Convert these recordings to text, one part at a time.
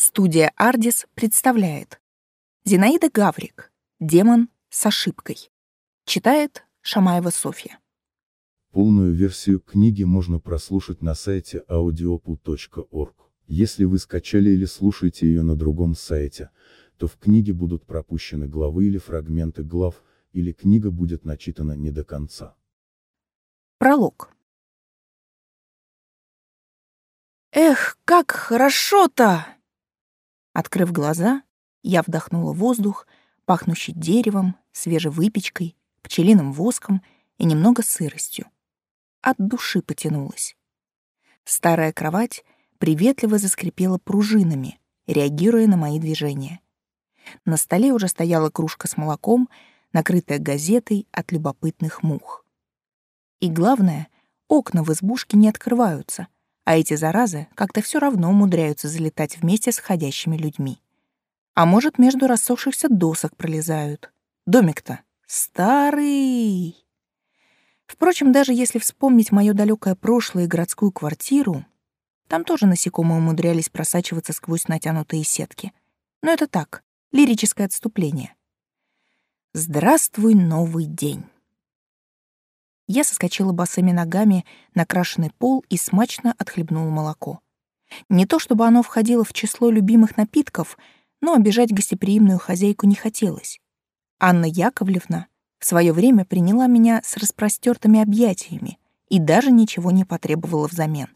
Студия «Ардис» представляет Зинаида Гаврик «Демон с ошибкой». Читает Шамаева Софья. Полную версию книги можно прослушать на сайте audiopu.org. Если вы скачали или слушаете ее на другом сайте, то в книге будут пропущены главы или фрагменты глав, или книга будет начитана не до конца. Пролог. Эх, как хорошо-то! Открыв глаза, я вдохнула воздух, пахнущий деревом, свежей выпечкой, пчелиным воском и немного сыростью. От души потянулась. Старая кровать приветливо заскрипела пружинами, реагируя на мои движения. На столе уже стояла кружка с молоком, накрытая газетой от любопытных мух. И главное, окна в избушке не открываются — а эти заразы как-то все равно умудряются залетать вместе с ходящими людьми. А может, между рассохшихся досок пролезают. Домик-то старый. Впрочем, даже если вспомнить мое далекое прошлое и городскую квартиру, там тоже насекомые умудрялись просачиваться сквозь натянутые сетки. Но это так, лирическое отступление. Здравствуй, новый день. Я соскочила босыми ногами на крашеный пол и смачно отхлебнула молоко. Не то чтобы оно входило в число любимых напитков, но обижать гостеприимную хозяйку не хотелось. Анна Яковлевна в свое время приняла меня с распростертыми объятиями и даже ничего не потребовала взамен.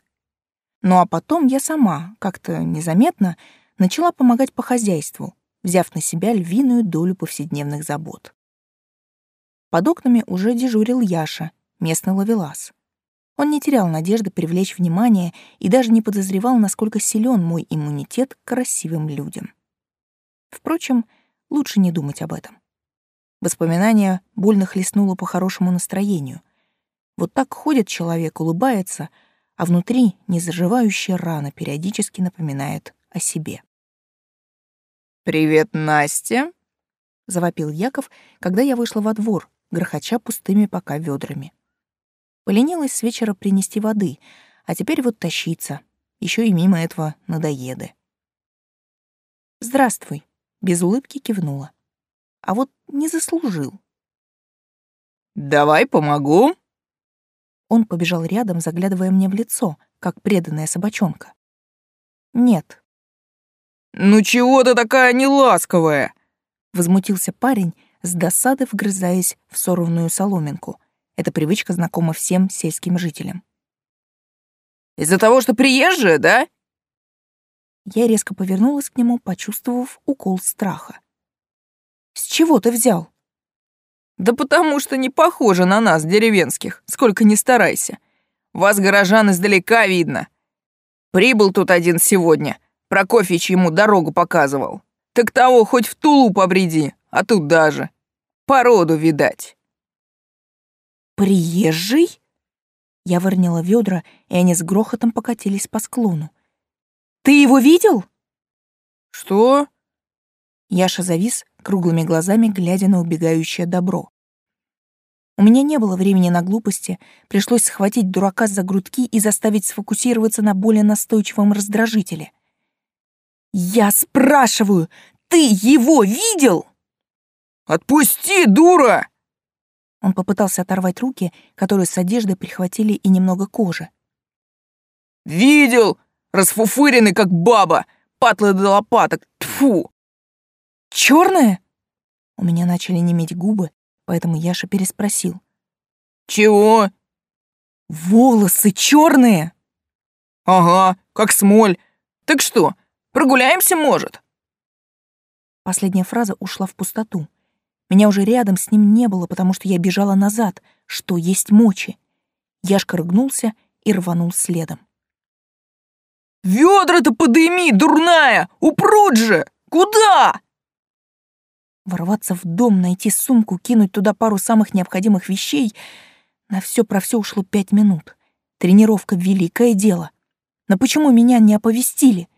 Ну а потом я сама, как-то незаметно, начала помогать по хозяйству, взяв на себя львиную долю повседневных забот. Под окнами уже дежурил Яша — местный ловелас. Он не терял надежды привлечь внимание и даже не подозревал, насколько силен мой иммунитет к красивым людям. Впрочем, лучше не думать об этом. Воспоминание больно хлестнуло по хорошему настроению. Вот так ходит человек, улыбается, а внутри незаживающая рана периодически напоминает о себе. «Привет, Настя!» — завопил Яков, когда я вышла во двор, грохоча пустыми пока ведрами. Поленилась с вечера принести воды, а теперь вот тащиться. Еще и мимо этого надоеды. «Здравствуй», — без улыбки кивнула. А вот не заслужил. «Давай помогу». Он побежал рядом, заглядывая мне в лицо, как преданная собачонка. «Нет». «Ну чего ты такая неласковая?» Возмутился парень, с досады вгрызаясь в сорванную соломинку, эта привычка знакома всем сельским жителям. «Из-за того, что приезжая, да?» Я резко повернулась к нему, почувствовав укол страха. «С чего ты взял?» «Да потому что не похоже на нас, деревенских, сколько ни старайся. Вас, горожан, издалека видно. Прибыл тут один сегодня, Прокофьич ему дорогу показывал. Так того хоть в Тулу побреди, а тут даже. Породу видать». «Приезжий?» Я вырнила ведра, и они с грохотом покатились по склону. «Ты его видел?» «Что?» Яша завис, круглыми глазами глядя на убегающее добро. У меня не было времени на глупости, пришлось схватить дурака за грудки и заставить сфокусироваться на более настойчивом раздражителе. «Я спрашиваю, ты его видел?» «Отпусти, дура!» Он попытался оторвать руки, которые с одежды прихватили и немного кожи. «Видел! Расфуфыренный, как баба! Патлы до лопаток! Тфу! Черная? У меня начали неметь губы, поэтому Яша переспросил. «Чего?» «Волосы черные!» «Ага, как смоль. Так что, прогуляемся, может?» Последняя фраза ушла в пустоту. Меня уже рядом с ним не было, потому что я бежала назад, что есть мочи. Яшка рыгнулся и рванул следом. «Ведра-то подыми, дурная! Упрут же! Куда?» Ворваться в дом, найти сумку, кинуть туда пару самых необходимых вещей — на все про все ушло пять минут. Тренировка — великое дело. Но почему меня не оповестили?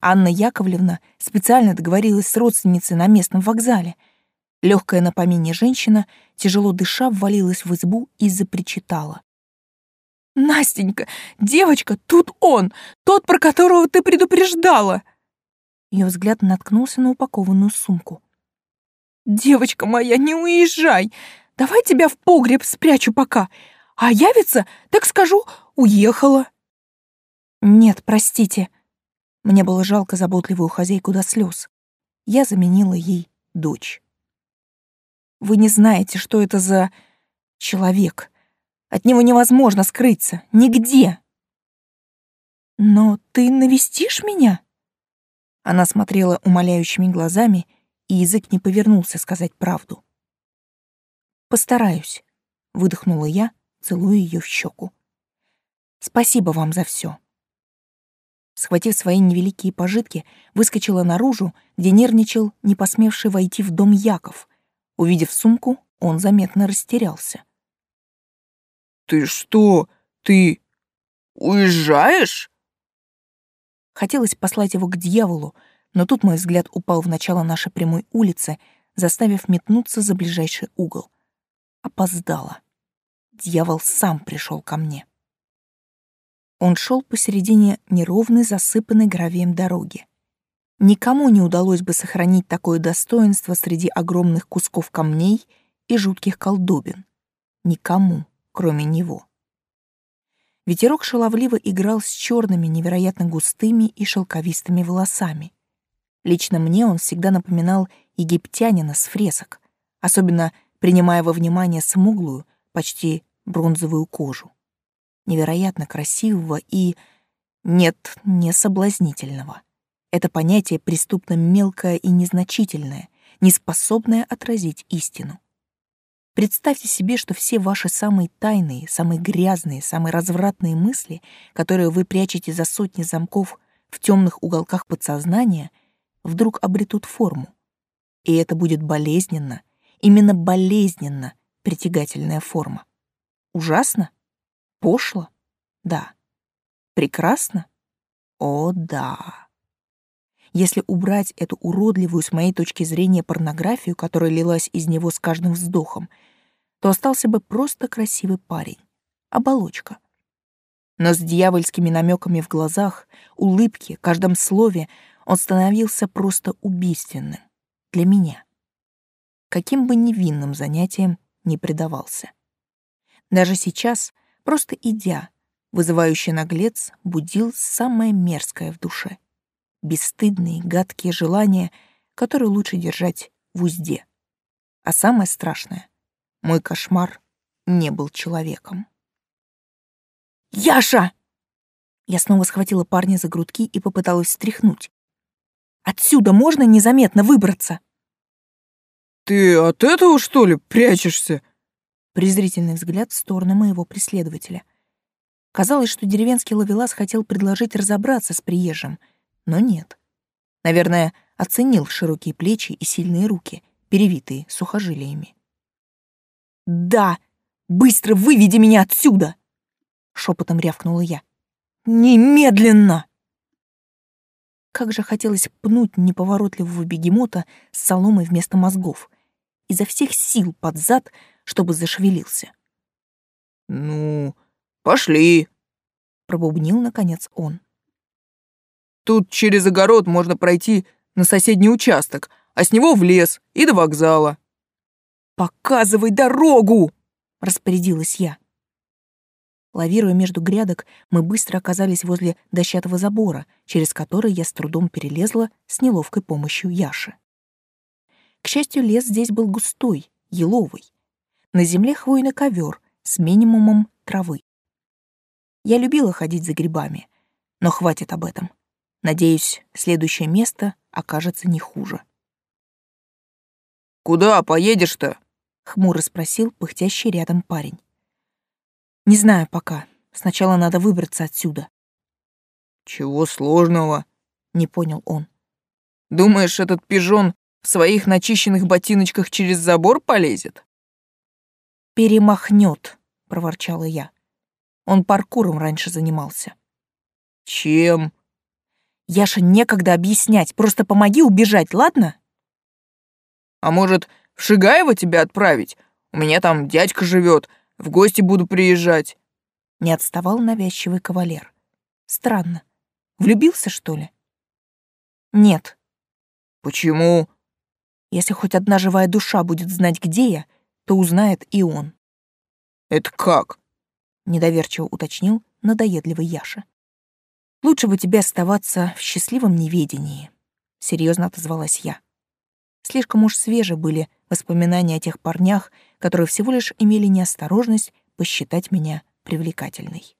Анна Яковлевна специально договорилась с родственницей на местном вокзале — Легкая на помине женщина, тяжело дыша, ввалилась в избу и запричитала. «Настенька, девочка, тут он, тот, про которого ты предупреждала!» Ее взгляд наткнулся на упакованную сумку. «Девочка моя, не уезжай! Давай тебя в погреб спрячу пока, а явится, так скажу, уехала». «Нет, простите». Мне было жалко заботливую хозяйку до слез. Я заменила ей дочь. «Вы не знаете, что это за человек. От него невозможно скрыться. Нигде!» «Но ты навестишь меня?» Она смотрела умоляющими глазами, и язык не повернулся сказать правду. «Постараюсь», — выдохнула я, целуя ее в щеку. «Спасибо вам за все. Схватив свои невеликие пожитки, выскочила наружу, где нервничал не посмевший войти в дом Яков. Увидев сумку, он заметно растерялся. «Ты что? Ты уезжаешь?» Хотелось послать его к дьяволу, но тут мой взгляд упал в начало нашей прямой улицы, заставив метнуться за ближайший угол. Опоздала. Дьявол сам пришел ко мне. Он шел посередине неровной, засыпанной гравием дороги. Никому не удалось бы сохранить такое достоинство среди огромных кусков камней и жутких колдобин. Никому, кроме него. Ветерок шаловливо играл с черными, невероятно густыми и шелковистыми волосами. Лично мне он всегда напоминал египтянина с фресок, особенно принимая во внимание смуглую, почти бронзовую кожу невероятно красивого и... Нет, не соблазнительного. Это понятие преступно мелкое и незначительное, неспособное отразить истину. Представьте себе, что все ваши самые тайные, самые грязные, самые развратные мысли, которые вы прячете за сотни замков в темных уголках подсознания, вдруг обретут форму. И это будет болезненно, именно болезненно притягательная форма. Ужасно? Пошло? Да. Прекрасно? О, да. Если убрать эту уродливую с моей точки зрения порнографию, которая лилась из него с каждым вздохом, то остался бы просто красивый парень. Оболочка. Но с дьявольскими намеками в глазах, улыбке, каждом слове он становился просто убийственным. Для меня. Каким бы невинным занятием ни предавался. Даже сейчас, Просто идя, вызывающий наглец будил самое мерзкое в душе. Бесстыдные, гадкие желания, которые лучше держать в узде. А самое страшное — мой кошмар не был человеком. «Яша!» Я снова схватила парня за грудки и попыталась встряхнуть. «Отсюда можно незаметно выбраться?» «Ты от этого, что ли, прячешься?» презрительный взгляд в сторону моего преследователя. Казалось, что деревенский ловелас хотел предложить разобраться с приезжим, но нет. Наверное, оценил широкие плечи и сильные руки, перевитые сухожилиями. «Да! Быстро выведи меня отсюда!» — шепотом рявкнула я. «Немедленно!» Как же хотелось пнуть неповоротливого бегемота с соломой вместо мозгов. Изо всех сил под зад — чтобы зашевелился. «Ну, пошли», — пробубнил, наконец, он. «Тут через огород можно пройти на соседний участок, а с него в лес и до вокзала». «Показывай дорогу!» — распорядилась я. Лавируя между грядок, мы быстро оказались возле дощатого забора, через который я с трудом перелезла с неловкой помощью Яши. К счастью, лес здесь был густой, еловый, на земле хвойный ковер с минимумом травы. Я любила ходить за грибами, но хватит об этом. Надеюсь, следующее место окажется не хуже. «Куда поедешь-то?» — хмуро спросил пыхтящий рядом парень. «Не знаю пока. Сначала надо выбраться отсюда». «Чего сложного?» — не понял он. «Думаешь, этот пижон в своих начищенных ботиночках через забор полезет?» перемахнет, проворчала я. Он паркуром раньше занимался. Чем? Яша, некогда объяснять, просто помоги убежать, ладно? А может, в Шигаево тебя отправить? У меня там дядька живет, в гости буду приезжать. Не отставал навязчивый кавалер. Странно. Влюбился, что ли? Нет, Почему? Если хоть одна живая душа будет знать, где я, то узнает и он. Это как? Недоверчиво уточнил надоедливый Яша. Лучше бы тебе оставаться в счастливом неведении, серьезно отозвалась я. Слишком уж свежи были воспоминания о тех парнях, которые всего лишь имели неосторожность посчитать меня привлекательной.